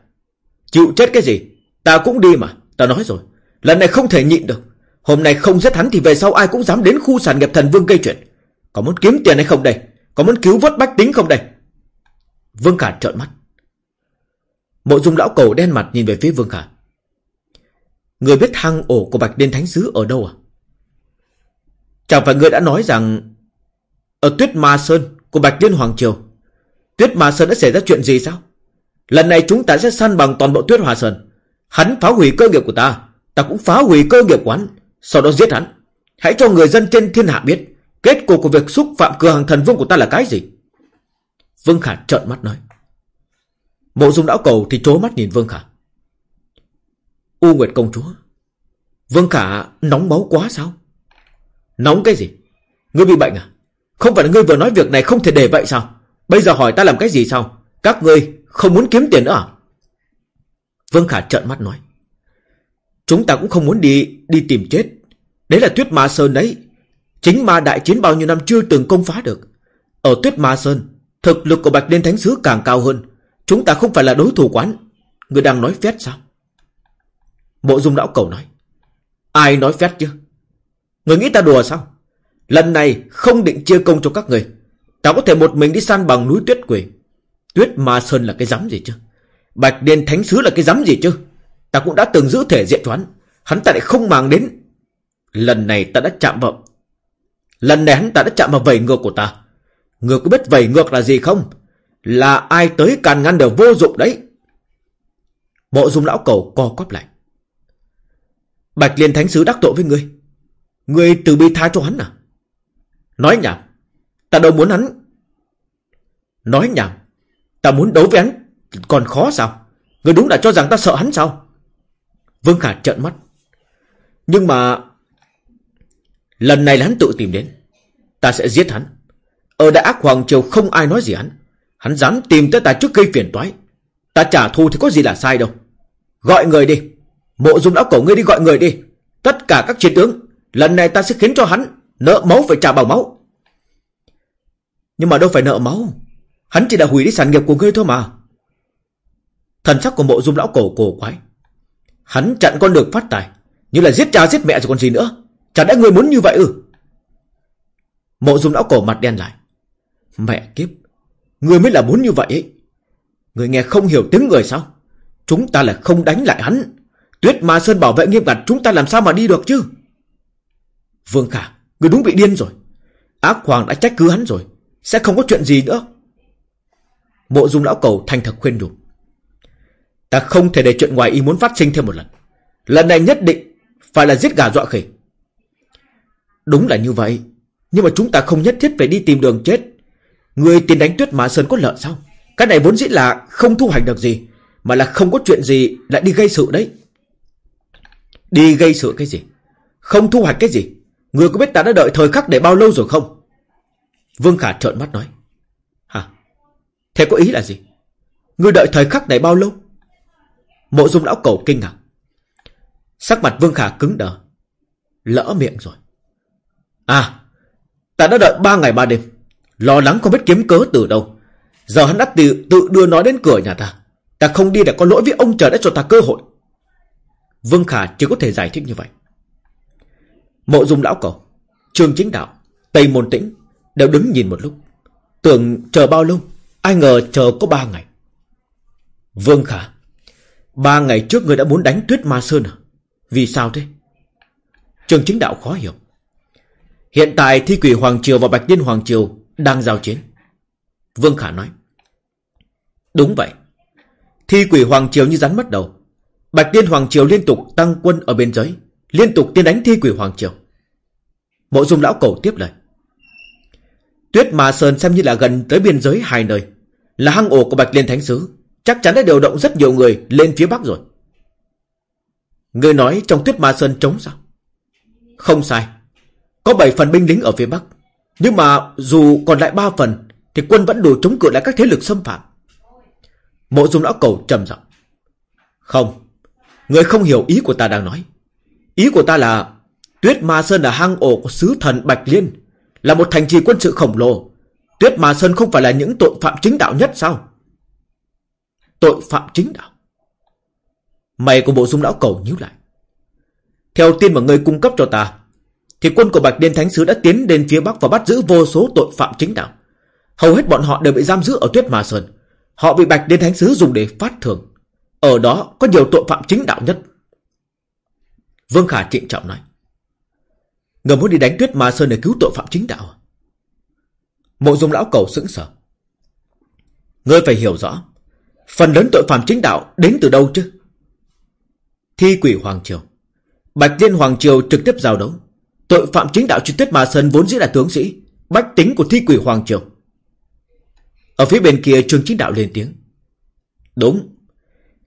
Chịu chết cái gì? Ta cũng đi mà. Ta nói rồi. Lần này không thể nhịn được. Hôm nay không giết hắn thì về sau ai cũng dám đến khu sản nghiệp thần vương gây chuyện. Có muốn kiếm tiền hay không đây? Có muốn cứu vớt bách tính không đây? Vương Khả trợn mắt. Mộ dung lão cầu đen mặt nhìn về phía Vương Khả. Người biết hang ổ của Bạch Đên Thánh Sứ ở đâu à? Chẳng phải người đã nói rằng, Ở Tuyết Ma Sơn của Bạch Liên Hoàng Triều, Tuyết Ma Sơn đã xảy ra chuyện gì sao? Lần này chúng ta sẽ săn bằng toàn bộ Tuyết Hòa Sơn. Hắn phá hủy cơ nghiệp của ta Ta cũng phá hủy cơ nghiệp của hắn Sau đó giết hắn. Hãy cho người dân trên thiên hạ biết, Kết cục của việc xúc phạm cửa hàng thần vương của ta là cái gì? Vương Khả trợn mắt nói. Mộ dung đảo cầu thì trố mắt nhìn Vương Khả. U Nguyệt công chúa. Vương Khả nóng máu quá sao? Nóng cái gì? Ngươi bị bệnh à? Không phải là ngươi vừa nói việc này không thể để vậy sao? Bây giờ hỏi ta làm cái gì sao? Các ngươi không muốn kiếm tiền nữa à? Vương Khả trợn mắt nói. Chúng ta cũng không muốn đi đi tìm chết. Đấy là tuyết ma sơn đấy. Chính ma đại chiến bao nhiêu năm chưa từng công phá được. Ở tuyết ma sơn, Thực lực của Bạch Liên Thánh Sứ càng cao hơn. Chúng ta không phải là đối thủ quán. Người đang nói phét sao? Mộ dung lão cầu nói. Ai nói phét chứ? Người nghĩ ta đùa sao? Lần này không định chia công cho các người. Ta có thể một mình đi săn bằng núi tuyết quỷ Tuyết ma sơn là cái rắm gì chứ? Bạch Điên Thánh Sứ là cái rắm gì chứ? Ta cũng đã từng giữ thể diện cho hắn Hắn ta lại không màng đến. Lần này ta đã chạm vào Lần này hắn ta đã chạm vào vầy ngược của ta. Người có biết vầy ngược là gì không? Là ai tới càn ngăn đều vô dụng đấy? Mộ dung lão cầu co quắp lại. Bạch Liên Thánh Sứ đắc tội với ngươi. Ngươi từ bi tha cho hắn à? Nói nhảm. Ta đâu muốn hắn. Nói nhảm. Ta muốn đấu với hắn. Còn khó sao? Ngươi đúng là cho rằng ta sợ hắn sao? Vương Khả trợn mắt. Nhưng mà Lần này là hắn tự tìm đến. Ta sẽ giết hắn. Ở Đại Ác Hoàng Triều không ai nói gì hắn. Hắn dám tìm tới ta trước gây phiền toái. Ta trả thù thì có gì là sai đâu. Gọi người đi. Mộ dung lão cổ ngươi đi gọi người đi. Tất cả các chiến tướng, Lần này ta sẽ khiến cho hắn Nợ máu phải trả bằng máu. Nhưng mà đâu phải nợ máu. Hắn chỉ đã hủy đi sản nghiệp của ngươi thôi mà. Thần sắc của mộ dung lão cổ cổ quái. Hắn chặn con đường phát tài, Như là giết cha giết mẹ rồi còn gì nữa. Chẳng lẽ ngươi muốn như vậy ư? Mộ dung lão cổ mặt đen lại. Mẹ kiếp, Ngươi mới là muốn như vậy ấy. Ngươi nghe không hiểu tiếng người sao? Chúng ta là không đánh lại hắn. Tuyết Ma Sơn bảo vệ nghiêm ngặt, Chúng ta làm sao mà đi được chứ? Vương Khả, người đúng bị điên rồi. Ác Hoàng đã trách cứ hắn rồi, Sẽ không có chuyện gì nữa. Mộ dung lão cầu thành thật khuyên đủ. Ta không thể để chuyện ngoài ý muốn phát sinh thêm một lần. Lần này nhất định Phải là giết gà dọa khỉ. Đúng là như vậy, Nhưng mà chúng ta không nhất thiết phải đi tìm đường chết. Người tiền đánh tuyết Ma sơn có lợi sao? Cái này vốn dĩ là không thu hoạch được gì, Mà là không có chuyện gì Lại đi gây sự đấy. Đi gây sự cái gì? Không thu hoạch cái gì? Người có biết ta đã đợi thời khắc để bao lâu rồi không? Vương Khả trợn mắt nói. Hả? Thế có ý là gì? Người đợi thời khắc này bao lâu? Mộ dung lão cầu kinh ngạc. Sắc mặt Vương Khả cứng đờ. Lỡ miệng rồi. À Ta đã đợi ba ngày ba đêm. Lo lắng không biết kiếm cớ từ đâu. Giờ hắn đã tự, tự đưa nó đến cửa nhà ta. Ta không đi để có lỗi với ông trời đã cho ta cơ hội. Vương Khả chỉ có thể giải thích như vậy. Mộ dung lão cầu, Trương chính đạo, Tây môn tĩnh Đều đứng nhìn một lúc, Tưởng chờ bao lâu, Ai ngờ chờ có ba ngày. Vương Khả, Ba ngày trước người đã muốn đánh tuyết ma sơn à? Vì sao thế? Trường chính đạo khó hiểu. Hiện tại thi quỷ Hoàng Triều và Bạch Điên Hoàng Triều Đang giao chiến. Vương Khả nói. Đúng vậy. Thi quỷ Hoàng Triều như rắn mất đầu Bạch Tiên Hoàng Triều liên tục tăng quân ở bên giới, Liên tục tiến đánh thi quỷ Hoàng Triều. Mộ dung lão cầu tiếp lời. Tuyết Ma Sơn xem như là gần tới biên giới hai nơi Là hang ổ của Bạch Liên Thánh Sứ Chắc chắn đã điều động rất nhiều người lên phía Bắc rồi. Người nói trong Tuyết Ma Sơn trống sao? Không sai Có 7 phần binh lính ở phía Bắc Nhưng mà dù còn lại 3 phần Thì quân vẫn đủ chống cự lại các thế lực xâm phạm. Mộ dung lão cầu trầm giọng. Không Người không hiểu ý của ta đang nói. Ý của ta là, Tuyết Ma Sơn là hang ổ của sứ thần Bạch Liên, Là một thành trì quân sự khổng lồ. Tuyết Ma Sơn không phải là những tội phạm chính đạo nhất sao? Tội phạm chính đạo. Mày của bộ dung lão cầu nhíu lại. Theo tin mà ngươi cung cấp cho ta, Thì quân của Bạch Liên Thánh Sứ đã tiến đến phía Bắc Và bắt giữ vô số tội phạm chính đạo. Hầu hết bọn họ đều bị giam giữ ở Tuyết Ma Sơn. Họ bị Bạch Liên Thánh Sứ dùng để phát thưởng. Ở đó có nhiều tội phạm chính đạo nhất. Vương Khả trịnh trọng nói, Người muốn đi đánh tuyết ma sơn để cứu tội phạm chính đạo? À? Mộ dung lão cầu sững sờ. Ngươi phải hiểu rõ, Phần lớn tội phạm chính đạo đến từ đâu chứ? Thi quỷ Hoàng Triều. Bạch Liên Hoàng Triều trực tiếp giao đấu. Tội phạm chính đạo trực tuyết ma sơn vốn dĩ là tướng sĩ, Bách tính của thi quỷ Hoàng Triều. Ở phía bên kia trường chính đạo lên tiếng. Đúng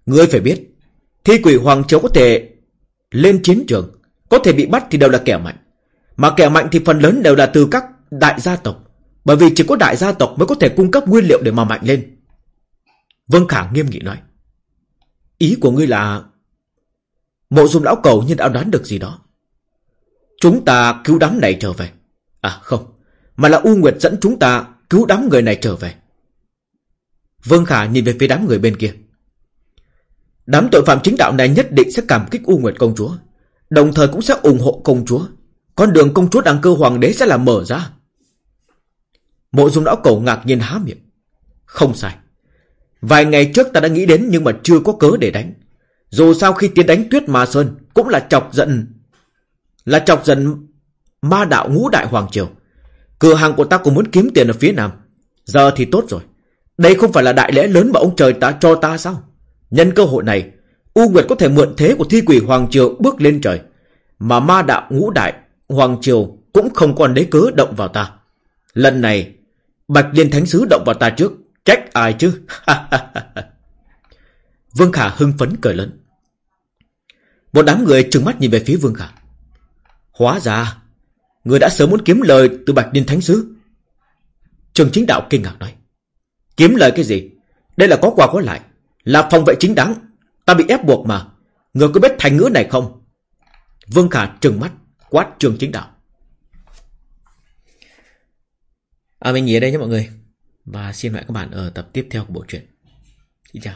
Ngươi phải biết, Thi quỷ Hoàng Triều có thể lên chiến trường, Có thể bị bắt thì đều là kẻ mạnh. Mà kẻ mạnh thì phần lớn đều là từ các đại gia tộc, Bởi vì chỉ có đại gia tộc mới có thể cung cấp nguyên liệu để mà mạnh lên. Vương Khả nghiêm nghị nói, Ý của ngươi là Mộ dung lão cầu như đã đoán được gì đó. Chúng ta cứu đám này trở về. À không, Mà là U Nguyệt dẫn chúng ta cứu đám người này trở về. Vương Khả nhìn về phía đám người bên kia. Đám tội phạm chính đạo này nhất định sẽ cảm kích U Nguyệt công chúa, Đồng thời cũng sẽ ủng hộ công chúa. Con đường công chúa đăng cơ hoàng đế sẽ là mở ra. Mộ dung lão cầu ngạc nhiên há miệng. Không sai. Vài ngày trước ta đã nghĩ đến nhưng mà chưa có cớ để đánh. Dù sao khi tiến đánh tuyết ma sơn Cũng là chọc giận, Là chọc giận ma đạo ngũ đại hoàng triều. Cửa hàng của ta cũng muốn kiếm tiền ở phía nam. Giờ thì tốt rồi. Đây không phải là đại lễ lớn mà ông trời ta cho ta sao? Nhân cơ hội này, U Nguyệt có thể mượn thế của thi quỷ Hoàng Triều bước lên trời. Mà ma đạo ngũ đại, Hoàng Triều cũng không còn đế cớ động vào ta. Lần này, Bạch Liên Thánh Sứ động vào ta trước. Trách ai chứ? Vương Khả hưng phấn cười lớn. Một đám người trừng mắt nhìn về phía Vương Khả. Hóa ra, người đã sớm muốn kiếm lời từ Bạch Liên Thánh Sứ. Trường chính đạo kinh ngạc nói. Kiếm lời cái gì? Đây là có quà có lại. Là phòng vệ chính đáng. Ta bị ép buộc mà. Người có biết thành ngữ này không? Vương Khả trừng mắt, Quát trường chính đạo. À mình nghỉ ở đây nhé mọi người. Và xin mời các bạn ở tập tiếp theo của bộ truyện. Xin chào.